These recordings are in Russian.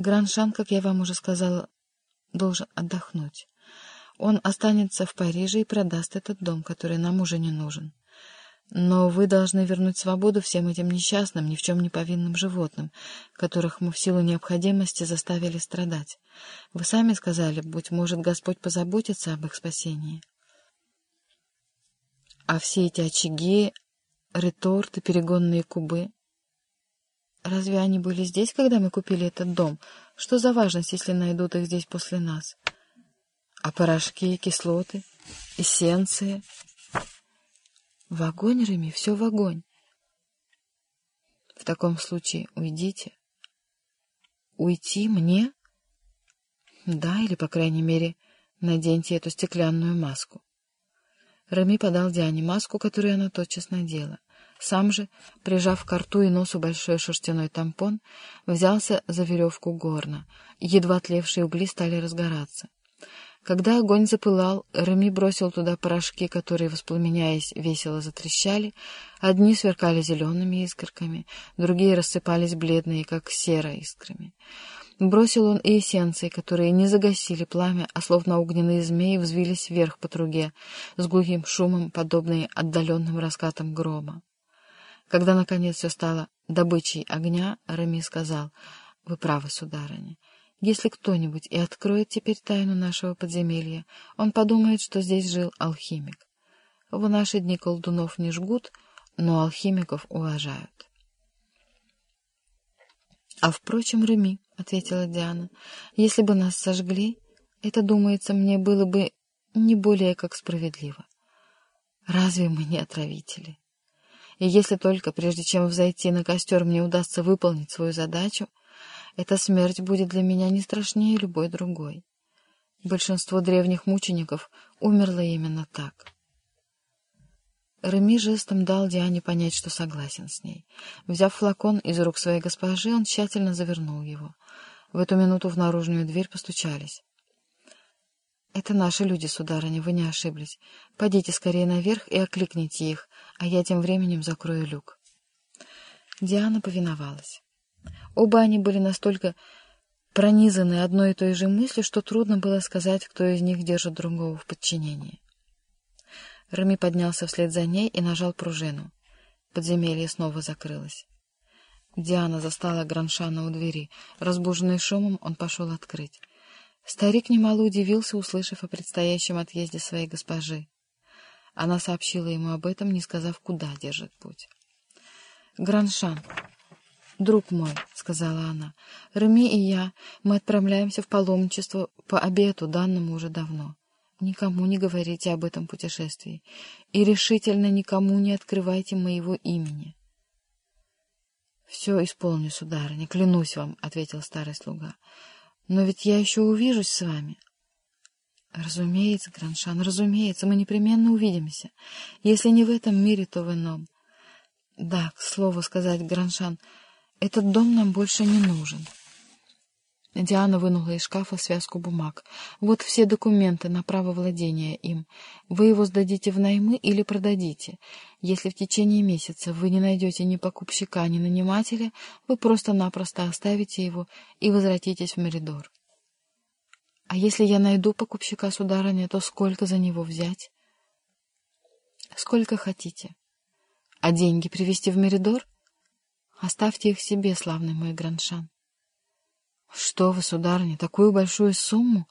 Граншан, как я вам уже сказала, должен отдохнуть. Он останется в Париже и продаст этот дом, который нам уже не нужен. Но вы должны вернуть свободу всем этим несчастным, ни в чем не повинным животным, которых мы в силу необходимости заставили страдать. Вы сами сказали, быть может, Господь позаботится об их спасении. А все эти очаги, реторты, перегонные кубы... Разве они были здесь, когда мы купили этот дом? Что за важность, если найдут их здесь после нас? А порошки, кислоты, эссенции... В огонь, Реми, все в огонь. В таком случае уйдите. Уйти мне? Да, или, по крайней мере, наденьте эту стеклянную маску. Рами подал Диане маску, которую она тотчас надела. Сам же, прижав к рту и носу большой шерстяной тампон, взялся за веревку горна. Едва тлевшие угли стали разгораться. Когда огонь запылал, Реми бросил туда порошки, которые, воспламеняясь, весело затрещали. Одни сверкали зелеными искорками, другие рассыпались бледные, как сера искрами. Бросил он и эссенции, которые не загасили пламя, а словно огненные змеи взвились вверх по труге, с глухим шумом, подобные отдаленным раскатам грома. Когда, наконец, все стало добычей огня, Реми сказал, «Вы правы, сударыня». Если кто-нибудь и откроет теперь тайну нашего подземелья, он подумает, что здесь жил алхимик. В наши дни колдунов не жгут, но алхимиков уважают. — А, впрочем, Реми, — ответила Диана, — если бы нас сожгли, это, думается, мне было бы не более как справедливо. Разве мы не отравители? И если только, прежде чем взойти на костер, мне удастся выполнить свою задачу, эта смерть будет для меня не страшнее любой другой. Большинство древних мучеников умерло именно так. Реми жестом дал Диане понять, что согласен с ней. Взяв флакон из рук своей госпожи, он тщательно завернул его. В эту минуту в наружную дверь постучались. — Это наши люди, сударыня, вы не ошиблись. Пойдите скорее наверх и окликните их, а я тем временем закрою люк. Диана повиновалась. Оба они были настолько пронизаны одной и той же мыслью, что трудно было сказать, кто из них держит другого в подчинении. Рами поднялся вслед за ней и нажал пружину. Подземелье снова закрылось. Диана застала Граншана у двери. Разбуженный шумом, он пошел открыть. Старик немало удивился, услышав о предстоящем отъезде своей госпожи. Она сообщила ему об этом, не сказав, куда держит путь. «Граншан, «Друг мой», — сказала она, — «Реми и я, мы отправляемся в паломничество по обету, данному уже давно. Никому не говорите об этом путешествии и решительно никому не открывайте моего имени». «Все исполню, сударыня, клянусь вам», — ответил старый слуга. «Но ведь я еще увижусь с вами». «Разумеется, Граншан, разумеется, мы непременно увидимся. Если не в этом мире, то в ином». «Да, к слову сказать, Граншан, — этот дом нам больше не нужен. Диана вынула из шкафа связку бумаг. Вот все документы на право владения им. Вы его сдадите в наймы или продадите. Если в течение месяца вы не найдете ни покупщика, ни нанимателя, вы просто-напросто оставите его и возвратитесь в Меридор. А если я найду покупщика, сударыня, то сколько за него взять? Сколько хотите. А деньги привезти в Меридор? Оставьте их себе, славный мой Граншан. — Что вы, сударыня, такую большую сумму?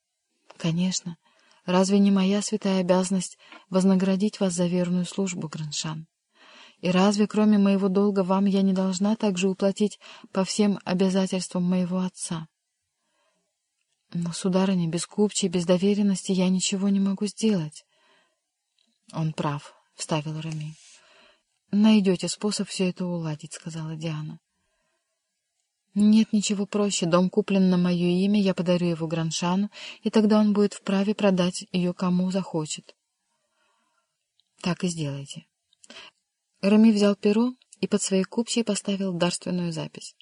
— Конечно. Разве не моя святая обязанность вознаградить вас за верную службу, Граншан? И разве, кроме моего долга, вам я не должна также уплатить по всем обязательствам моего отца? Но, сударыня, без купчей, без доверенности я ничего не могу сделать. — Он прав, — вставил Рами. «Найдете способ все это уладить», — сказала Диана. «Нет ничего проще. Дом куплен на мое имя, я подарю его Граншану, и тогда он будет вправе продать ее кому захочет». «Так и сделайте». Рами взял перо и под своей купчей поставил дарственную запись.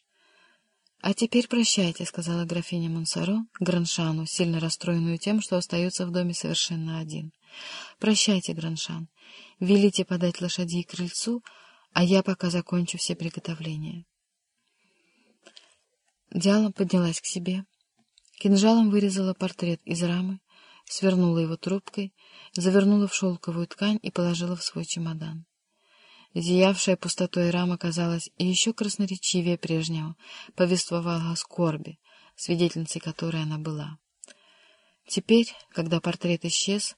«А теперь прощайте», — сказала графиня Монсоро Граншану, сильно расстроенную тем, что остается в доме совершенно один. «Прощайте, Граншан. Велите подать лошадей к крыльцу, а я пока закончу все приготовления». Диала поднялась к себе, кинжалом вырезала портрет из рамы, свернула его трубкой, завернула в шелковую ткань и положила в свой чемодан. Зиявшая пустотой рама казалась еще красноречивее прежнего, повествовала о скорби, свидетельницей которой она была. Теперь, когда портрет исчез,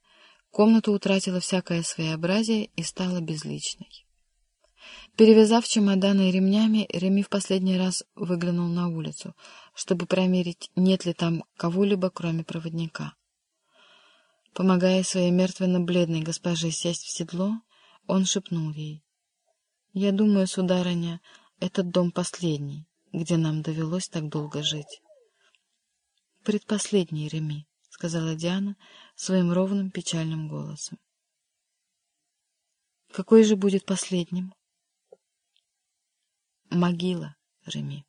комната утратила всякое своеобразие и стала безличной. Перевязав чемоданы ремнями, Реми в последний раз выглянул на улицу, чтобы промерить, нет ли там кого-либо, кроме проводника. Помогая своей мертвенно-бледной госпоже сесть в седло, он шепнул ей. «Я думаю, сударыня, этот дом последний, где нам довелось так долго жить». «Предпоследний, Реми», — сказала Диана своим ровным печальным голосом. «Какой же будет последним?» Могила Реми.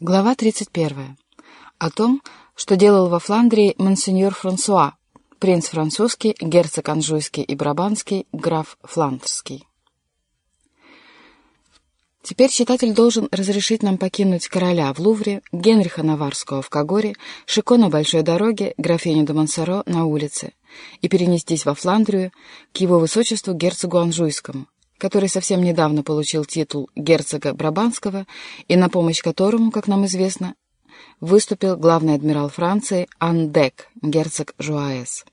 Глава 31. О том, что делал во Фландрии монсеньор Франсуа, принц французский, герцог Анжуйский и Брабанский, граф Фландрский. Теперь читатель должен разрешить нам покинуть короля в Лувре, Генриха Наварского в Кагоре, Шико на большой дороге, графиню де Монсоро на улице, и перенестись во Фландрию к его высочеству герцогу Анжуйскому, который совсем недавно получил титул герцога Брабанского и на помощь которому, как нам известно, выступил главный адмирал Франции Андек, герцог Жуаэс.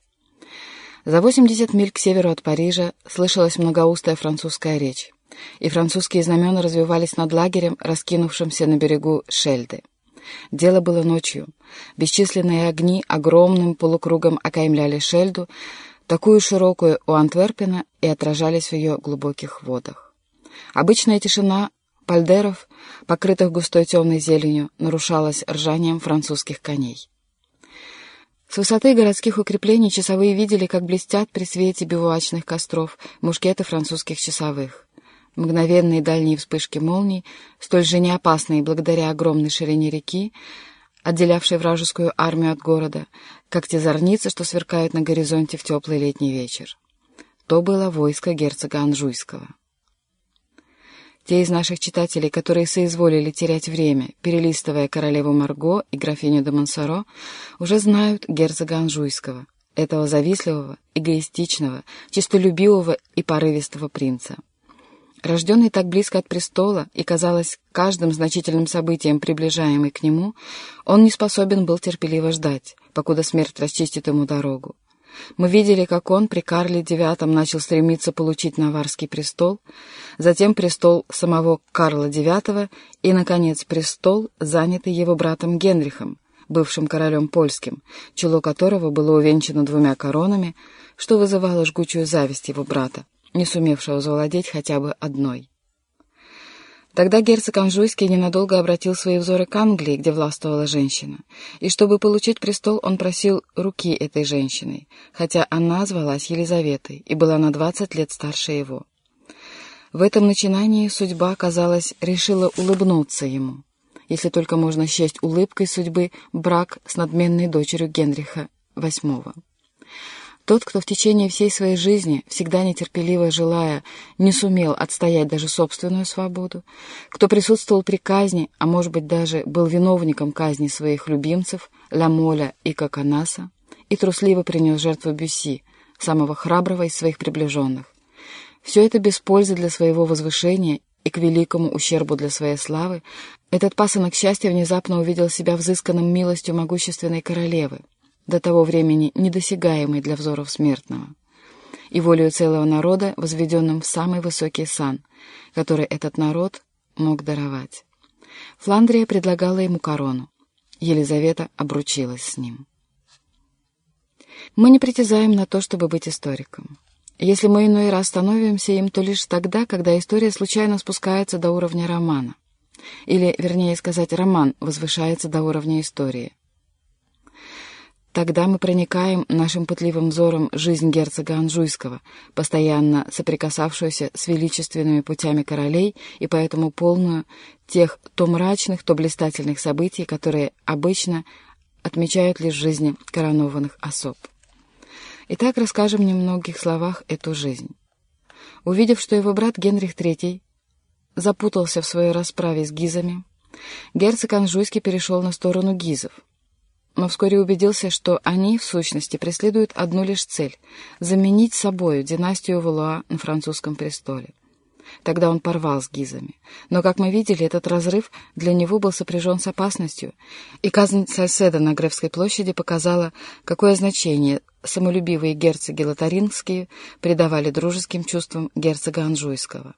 За 80 миль к северу от Парижа слышалась многоустая французская речь, и французские знамена развивались над лагерем, раскинувшимся на берегу Шельды. Дело было ночью. Бесчисленные огни огромным полукругом окаймляли Шельду, такую широкую у Антверпена и отражались в ее глубоких водах. Обычная тишина пальдеров, покрытых густой темной зеленью, нарушалась ржанием французских коней. С высоты городских укреплений часовые видели, как блестят при свете бивуачных костров мушкеты французских часовых. Мгновенные дальние вспышки молний, столь же неопасные благодаря огромной ширине реки, отделявшей вражескую армию от города, как те зорницы, что сверкают на горизонте в теплый летний вечер. То было войско герцога Анжуйского. Те из наших читателей, которые соизволили терять время, перелистывая королеву Марго и графиню де Монсоро, уже знают герцога Анжуйского, этого завистливого, эгоистичного, честолюбивого и порывистого принца. Рожденный так близко от престола и, казалось, каждым значительным событием приближаемый к нему, он не способен был терпеливо ждать, покуда смерть расчистит ему дорогу. Мы видели, как он при Карле IX начал стремиться получить Наварский престол, затем престол самого Карла IX и, наконец, престол, занятый его братом Генрихом, бывшим королем польским, чело которого было увенчано двумя коронами, что вызывало жгучую зависть его брата не сумевшего завладеть хотя бы одной. Тогда герцог Анжуйский ненадолго обратил свои взоры к Англии, где властвовала женщина, и чтобы получить престол, он просил руки этой женщины, хотя она звалась Елизаветой и была на двадцать лет старше его. В этом начинании судьба, казалось, решила улыбнуться ему, если только можно счесть улыбкой судьбы брак с надменной дочерью Генриха VIII. Тот, кто в течение всей своей жизни, всегда нетерпеливо желая, не сумел отстоять даже собственную свободу, кто присутствовал при казни, а может быть даже был виновником казни своих любимцев, Ламоля и Коканаса, и трусливо принес жертву Бюсси, самого храброго из своих приближенных. Все это без пользы для своего возвышения и к великому ущербу для своей славы, этот пасынок счастья внезапно увидел себя взысканным милостью могущественной королевы, до того времени недосягаемый для взоров смертного, и волею целого народа, возведенным в самый высокий сан, который этот народ мог даровать. Фландрия предлагала ему корону. Елизавета обручилась с ним. Мы не притязаем на то, чтобы быть историком. Если мы иной раз становимся им, то лишь тогда, когда история случайно спускается до уровня романа. Или, вернее сказать, роман возвышается до уровня истории. Тогда мы проникаем нашим пытливым взором жизнь герцога Анжуйского, постоянно соприкасавшуюся с величественными путями королей и поэтому полную тех то мрачных, то блистательных событий, которые обычно отмечают лишь жизни коронованных особ. Итак, расскажем в немногих словах эту жизнь. Увидев, что его брат Генрих III запутался в своей расправе с гизами, герцог Анжуйский перешел на сторону гизов, но вскоре убедился, что они, в сущности, преследуют одну лишь цель — заменить собою династию Валуа на французском престоле. Тогда он порвал с гизами. Но, как мы видели, этот разрыв для него был сопряжен с опасностью, и казнь Сальседа на Гревской площади показала, какое значение самолюбивые герцоги лотарингские придавали дружеским чувствам герцога Анжуйского.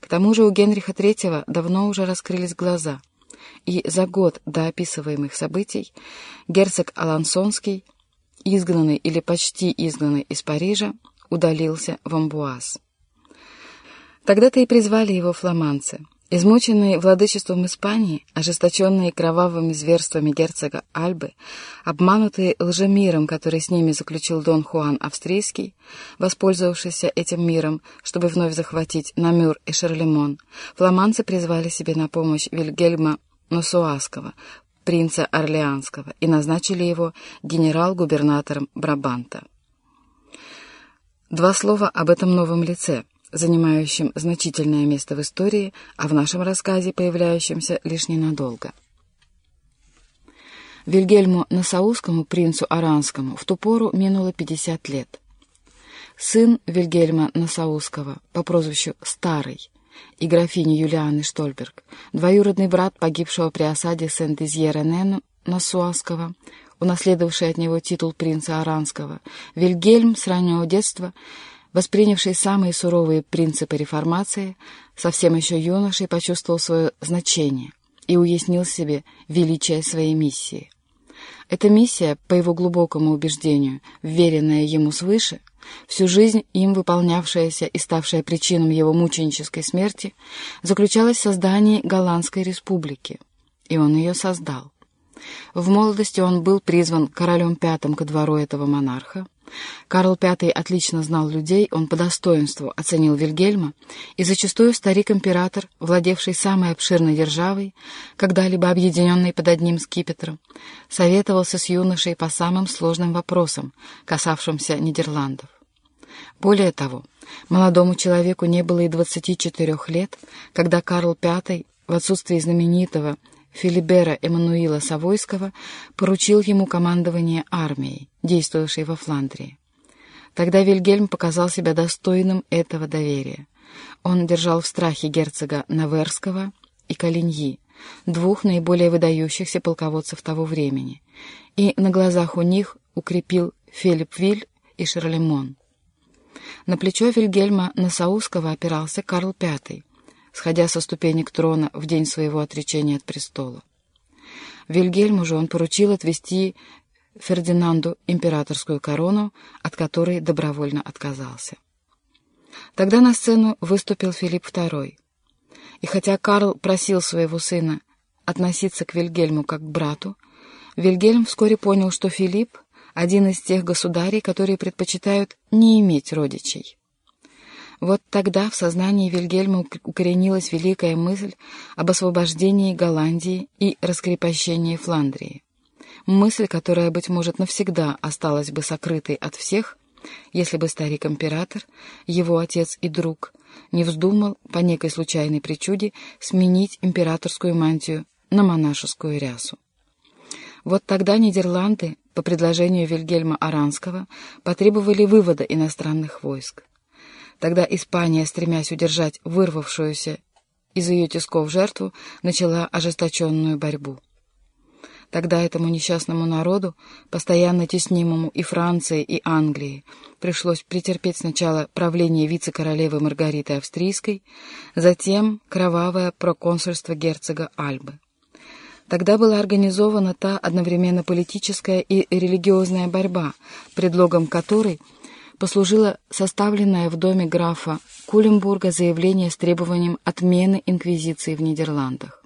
К тому же у Генриха III давно уже раскрылись глаза, и за год до описываемых событий герцог Алансонский, изгнанный или почти изгнанный из Парижа, удалился в Амбуаз. Тогда-то и призвали его фламанцы. Измученные владычеством Испании, ожесточенные кровавыми зверствами герцога Альбы, обманутые лжемиром, который с ними заключил Дон Хуан Австрийский, воспользовавшийся этим миром, чтобы вновь захватить Намюр и Шарлемон, фламанцы призвали себе на помощь Вильгельма Носуаского, принца Орлеанского, и назначили его генерал-губернатором Брабанта. Два слова об этом новом лице — занимающим значительное место в истории, а в нашем рассказе появляющимся лишь ненадолго. Вильгельму Насаускому, принцу Аранскому, в ту пору минуло 50 лет. Сын Вильгельма Насауского по прозвищу Старый и графини Юлианы Штольберг, двоюродный брат погибшего при осаде Сент-Изье-Ренену Насуаского, унаследовавший от него титул принца Аранского, Вильгельм с раннего детства воспринявший самые суровые принципы реформации, совсем еще юношей почувствовал свое значение и уяснил себе величие своей миссии. Эта миссия, по его глубокому убеждению, вверенная ему свыше, всю жизнь им выполнявшаяся и ставшая причиной его мученической смерти, заключалась в создании Голландской республики, и он ее создал. В молодости он был призван королем пятым ко двору этого монарха, Карл V отлично знал людей, он по достоинству оценил Вильгельма, и зачастую старик-император, владевший самой обширной державой, когда-либо объединенной под одним скипетром, советовался с юношей по самым сложным вопросам, касавшимся Нидерландов. Более того, молодому человеку не было и 24 лет, когда Карл V в отсутствии знаменитого Филибера Эммануила Савойского поручил ему командование армией, действовавшей во Фландрии. Тогда Вильгельм показал себя достойным этого доверия. Он держал в страхе герцога Наверского и Калиньи, двух наиболее выдающихся полководцев того времени, и на глазах у них укрепил Филипп Виль и Шарлемон. На плечо Вильгельма Насауского опирался Карл V, сходя со ступенек трона в день своего отречения от престола. Вильгельму же он поручил отвести Фердинанду императорскую корону, от которой добровольно отказался. Тогда на сцену выступил Филипп II. И хотя Карл просил своего сына относиться к Вильгельму как к брату, Вильгельм вскоре понял, что Филипп — один из тех государей, которые предпочитают не иметь родичей. Вот тогда в сознании Вильгельма укоренилась великая мысль об освобождении Голландии и раскрепощении Фландрии. Мысль, которая, быть может, навсегда осталась бы сокрытой от всех, если бы старик-император, его отец и друг, не вздумал, по некой случайной причуде, сменить императорскую мантию на монашескую рясу. Вот тогда Нидерланды, по предложению Вильгельма Аранского, потребовали вывода иностранных войск. Тогда Испания, стремясь удержать вырвавшуюся из ее тисков жертву, начала ожесточенную борьбу. Тогда этому несчастному народу, постоянно теснимому и Францией, и Англией, пришлось претерпеть сначала правление вице-королевы Маргариты Австрийской, затем кровавое проконсульство герцога Альбы. Тогда была организована та одновременно политическая и религиозная борьба, предлогом которой – послужило составленное в доме графа Кулембурга заявление с требованием отмены инквизиции в Нидерландах.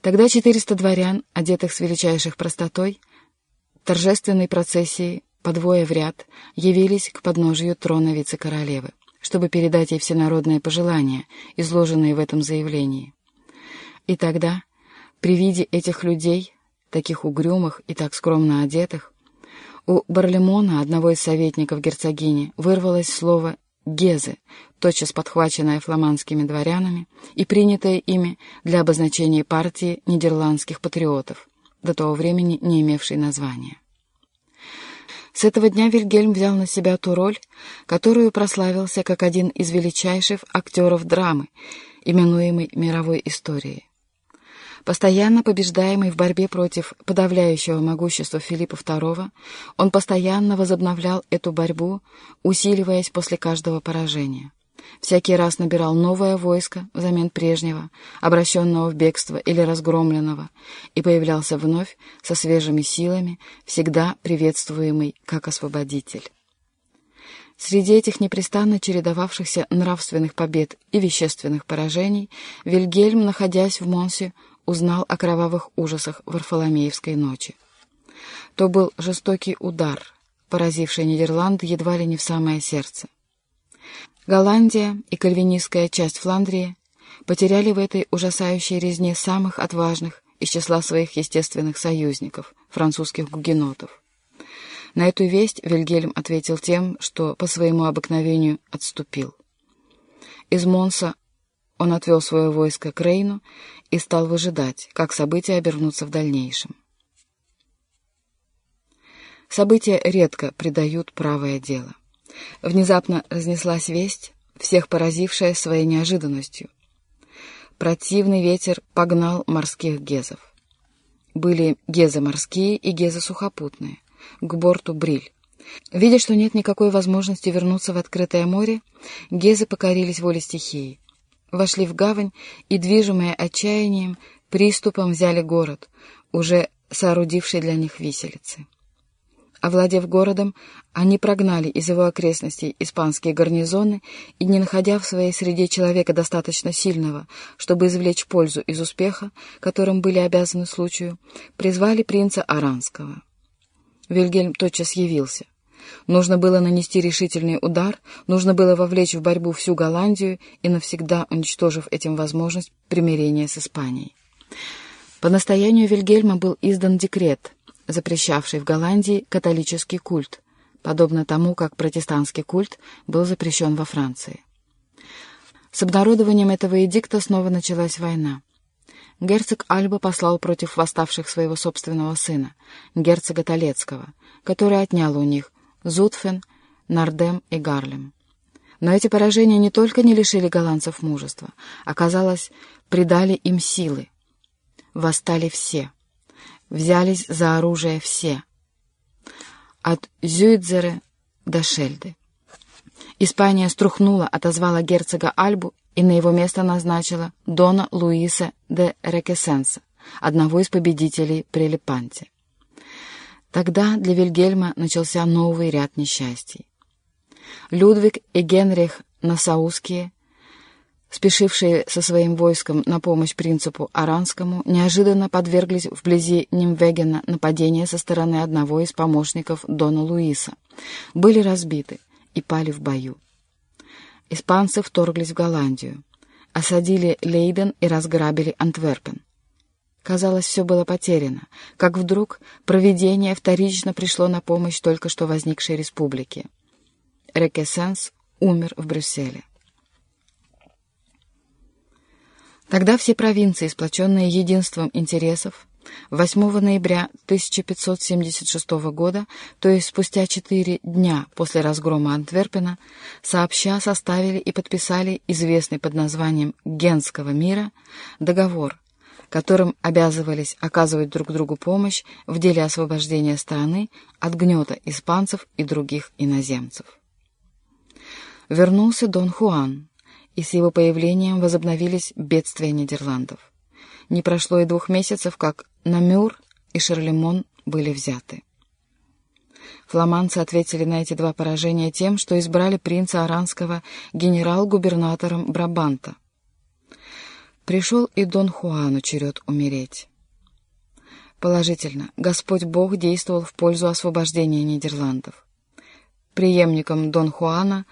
Тогда 400 дворян, одетых с величайших простотой, торжественной процессией, по двое в ряд, явились к подножию трона вице-королевы, чтобы передать ей всенародные пожелания, изложенные в этом заявлении. И тогда, при виде этих людей, таких угрюмых и так скромно одетых, у Барлемона, одного из советников герцогини, вырвалось слово Гезе, тотчас подхваченная фламандскими дворянами и принятая ими для обозначения партии нидерландских патриотов, до того времени не имевшей названия. С этого дня Вильгельм взял на себя ту роль, которую прославился как один из величайших актеров драмы, именуемой мировой историей. Постоянно побеждаемый в борьбе против подавляющего могущества Филиппа II, он постоянно возобновлял эту борьбу, усиливаясь после каждого поражения. Всякий раз набирал новое войско взамен прежнего, обращенного в бегство или разгромленного, и появлялся вновь со свежими силами, всегда приветствуемый как освободитель. Среди этих непрестанно чередовавшихся нравственных побед и вещественных поражений Вильгельм, находясь в Монсе, узнал о кровавых ужасах Варфоломеевской ночи. То был жестокий удар, поразивший Нидерланды едва ли не в самое сердце. Голландия и кальвинистская часть Фландрии потеряли в этой ужасающей резне самых отважных из числа своих естественных союзников, французских гугенотов. На эту весть Вильгельм ответил тем, что по своему обыкновению отступил. Из Монса он отвел свое войско к Рейну и стал выжидать, как события обернутся в дальнейшем. События редко предают правое дело. Внезапно разнеслась весть, всех поразившая своей неожиданностью. Противный ветер погнал морских гезов. Были гезы морские и гезы сухопутные. К борту бриль. Видя, что нет никакой возможности вернуться в открытое море, гезы покорились воле стихии. Вошли в гавань и, движимые отчаянием, приступом взяли город, уже соорудивший для них виселицы. Овладев городом, они прогнали из его окрестностей испанские гарнизоны и, не находя в своей среде человека достаточно сильного, чтобы извлечь пользу из успеха, которым были обязаны случаю, призвали принца Аранского. Вильгельм тотчас явился. Нужно было нанести решительный удар, нужно было вовлечь в борьбу всю Голландию и навсегда уничтожив этим возможность примирения с Испанией. По настоянию Вильгельма был издан декрет — запрещавший в Голландии католический культ, подобно тому, как протестантский культ был запрещен во Франции. С обнародованием этого эдикта снова началась война. Герцог Альба послал против восставших своего собственного сына, герцога Толецкого, который отнял у них Зутфен, Нардем и Гарлем. Но эти поражения не только не лишили голландцев мужества, оказалось, придали им силы. Восстали все — взялись за оружие все, от Зюйдзера до Шельды. Испания струхнула, отозвала герцога Альбу и на его место назначила Дона Луиса де Рекесенса, одного из победителей при Лепанте. Тогда для Вильгельма начался новый ряд несчастий. Людвиг и Генрих Насауские спешившие со своим войском на помощь принципу Аранскому, неожиданно подверглись вблизи Нимвегена нападения со стороны одного из помощников Дона Луиса, были разбиты и пали в бою. Испанцы вторглись в Голландию, осадили Лейден и разграбили Антверпен. Казалось, все было потеряно, как вдруг провидение вторично пришло на помощь только что возникшей республике. Рекесенс умер в Брюсселе. Тогда все провинции, сплоченные единством интересов, 8 ноября 1576 года, то есть спустя четыре дня после разгрома Антверпена, сообща составили и подписали известный под названием «Генского мира» договор, которым обязывались оказывать друг другу помощь в деле освобождения страны от гнета испанцев и других иноземцев. Вернулся Дон Хуан, и с его появлением возобновились бедствия Нидерландов. Не прошло и двух месяцев, как Намюр и Шарлемон были взяты. Фламандцы ответили на эти два поражения тем, что избрали принца Аранского генерал-губернатором Брабанта. Пришел и Дон Хуану черед умереть. Положительно, Господь Бог действовал в пользу освобождения Нидерландов. Приемником Дон Хуана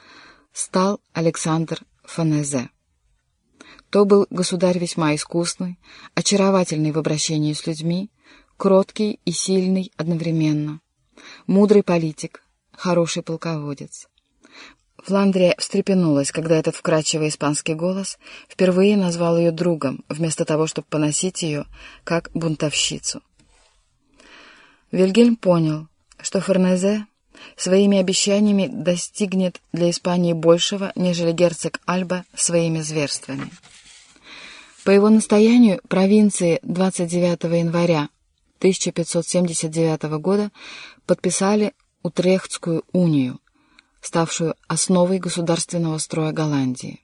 стал Александр Фанезе. То был государь весьма искусный, очаровательный в обращении с людьми, кроткий и сильный одновременно, мудрый политик, хороший полководец. Фландрия встрепенулась, когда этот вкрадчивый испанский голос впервые назвал ее другом, вместо того, чтобы поносить ее как бунтовщицу. Вильгельм понял, что Фернезе своими обещаниями достигнет для Испании большего, нежели герцог Альба своими зверствами. По его настоянию провинции 29 января 1579 года подписали Утрехтскую унию, ставшую основой государственного строя Голландии.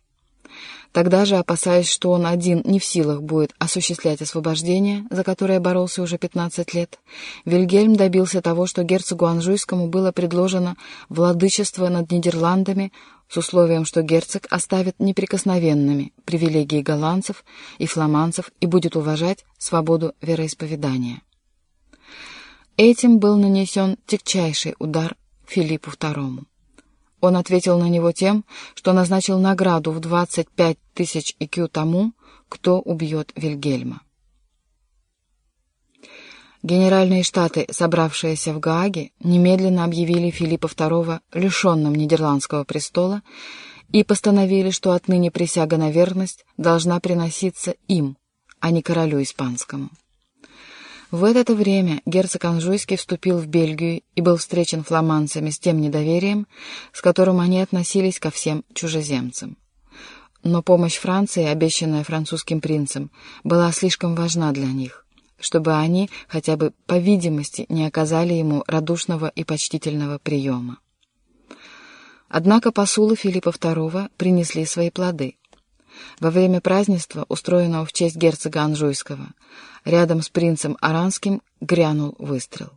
Тогда же, опасаясь, что он один не в силах будет осуществлять освобождение, за которое боролся уже 15 лет, Вильгельм добился того, что герцогу Анжуйскому было предложено владычество над Нидерландами с условием, что герцог оставит неприкосновенными привилегии голландцев и фламандцев и будет уважать свободу вероисповедания. Этим был нанесен тягчайший удар Филиппу II. Он ответил на него тем, что назначил награду в 25 тысяч икю тому, кто убьет Вильгельма. Генеральные штаты, собравшиеся в Гааге, немедленно объявили Филиппа II лишенным Нидерландского престола и постановили, что отныне присяга на верность должна приноситься им, а не королю испанскому. В это время герцог Анжуйский вступил в Бельгию и был встречен фламандцами с тем недоверием, с которым они относились ко всем чужеземцам. Но помощь Франции, обещанная французским принцем, была слишком важна для них, чтобы они, хотя бы по видимости, не оказали ему радушного и почтительного приема. Однако посулы Филиппа II принесли свои плоды. Во время празднества, устроенного в честь герцога Анжуйского, рядом с принцем Аранским грянул выстрел.